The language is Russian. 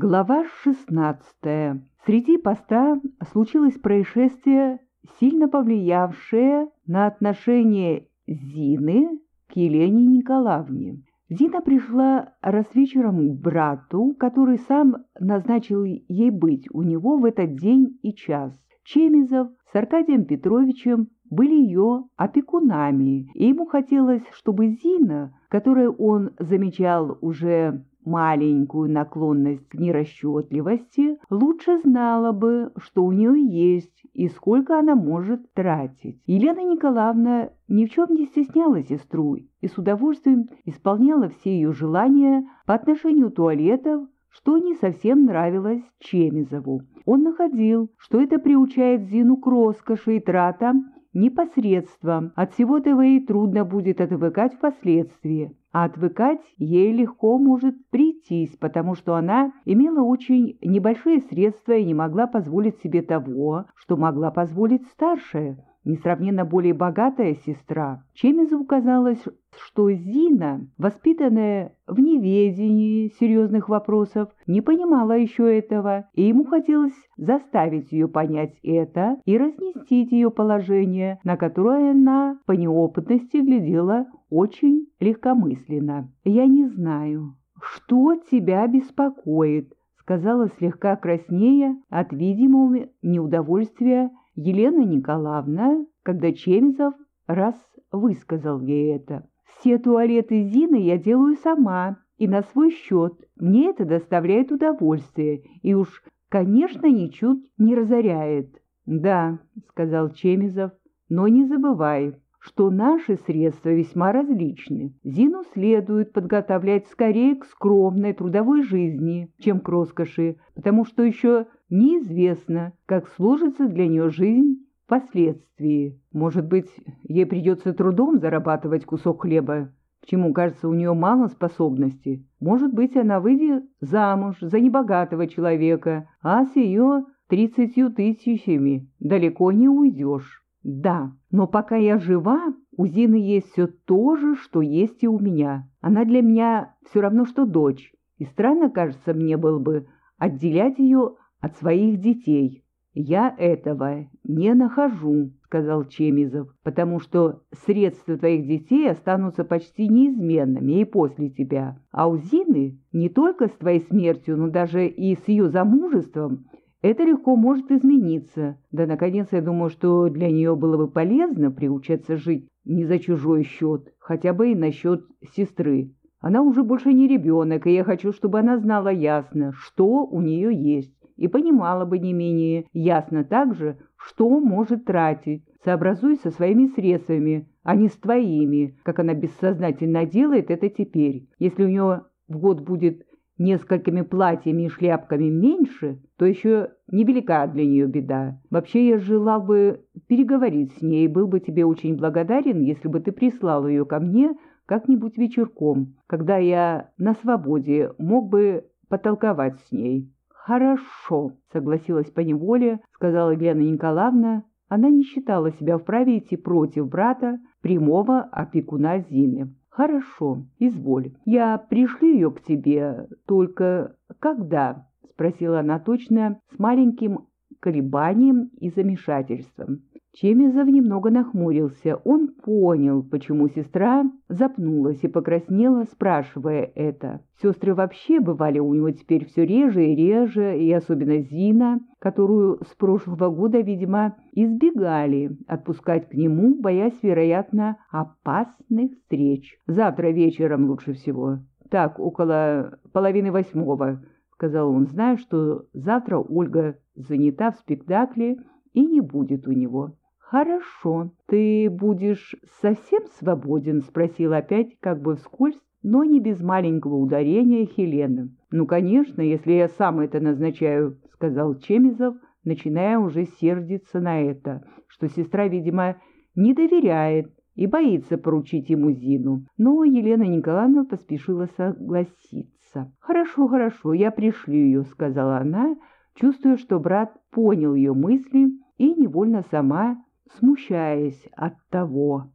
Глава 16. Среди поста случилось происшествие, сильно повлиявшее на отношение Зины к Елене Николаевне. Зина пришла раз вечером к брату, который сам назначил ей быть у него в этот день и час. Чемизов с Аркадием Петровичем были ее опекунами, и ему хотелось, чтобы Зина, которую он замечал уже маленькую наклонность к нерасчетливости, лучше знала бы, что у нее есть и сколько она может тратить. Елена Николаевна ни в чем не стесняла сестру и с удовольствием исполняла все ее желания по отношению туалетов, что не совсем нравилось Чемизову. Он находил, что это приучает Зину к роскоши и тратам непосредством. От всего этого ей трудно будет отвыкать впоследствии. А отвыкать ей легко может прийтись, потому что она имела очень небольшие средства и не могла позволить себе того, что могла позволить старшая, несравненно более богатая сестра. Чемизову казалось, что Зина, воспитанная в неведении серьезных вопросов, не понимала еще этого, и ему хотелось заставить ее понять это и разнести ее положение, на которое она по неопытности глядела очень легкомысленно. «Я не знаю, что тебя беспокоит», — сказала слегка краснея от видимого неудовольствия Елена Николаевна, когда Чемизов раз высказал ей это. «Все туалеты Зины я делаю сама и на свой счет. Мне это доставляет удовольствие и уж, конечно, ничуть не разоряет». «Да», — сказал Чемизов, — «но не забывай, что наши средства весьма различны. Зину следует подготовлять скорее к скромной трудовой жизни, чем к роскоши, потому что еще неизвестно, как сложится для нее жизнь впоследствии. Может быть, ей придется трудом зарабатывать кусок хлеба, к чему, кажется, у нее мало способностей. Может быть, она выйдет замуж за небогатого человека, а с ее тридцатью тысячами далеко не уйдешь. Да, но пока я жива, у Зины есть все то же, что есть и у меня. Она для меня все равно, что дочь. И странно, кажется, мне было бы отделять ее от своих детей. Я этого не нахожу, сказал Чемизов, потому что средства твоих детей останутся почти неизменными и после тебя. А у Зины не только с твоей смертью, но даже и с ее замужеством это легко может измениться. Да, наконец, я думаю, что для нее было бы полезно приучаться жить не за чужой счет, хотя бы и на счет сестры. Она уже больше не ребенок, и я хочу, чтобы она знала ясно, что у нее есть, и понимала бы не менее ясно также, что может тратить, сообразуясь со своими средствами, а не с твоими, как она бессознательно делает это теперь. Если у нее в год будет несколькими платьями и шляпками меньше, то еще невелика для нее беда. Вообще я желал бы переговорить с ней, был бы тебе очень благодарен, если бы ты прислал ее ко мне как-нибудь вечерком, когда я на свободе мог бы потолковать с ней. «Хорошо», — согласилась поневоле, — сказала Елена Николаевна. Она не считала себя вправе идти против брата, прямого опекуна Зины. «Хорошо, изволь. Я пришлю ее к тебе, только когда?» — спросила она точно, с маленьким колебанием и замешательством. Чемизов немного нахмурился. Он понял, почему сестра запнулась и покраснела, спрашивая это. Сестры вообще бывали у него теперь все реже и реже, и особенно Зина, которую с прошлого года, видимо, избегали отпускать к нему, боясь, вероятно, опасных встреч. Завтра вечером лучше всего. Так, около половины восьмого, — сказал он, зная, что завтра Ольга занята в спектакле и не будет у него. «Хорошо, ты будешь совсем свободен?» — спросил опять как бы вскользь, но не без маленького ударения Хелена. «Ну, конечно, если я сам это назначаю», — сказал Чемизов, начиная уже сердиться на это, что сестра, видимо, не доверяет и боится поручить ему Зину. Но Елена Николаевна поспешила согласиться. «Хорошо, хорошо, я пришлю ее», — сказала она, чувствуя, что брат понял ее мысли и невольно сама смущаясь от того,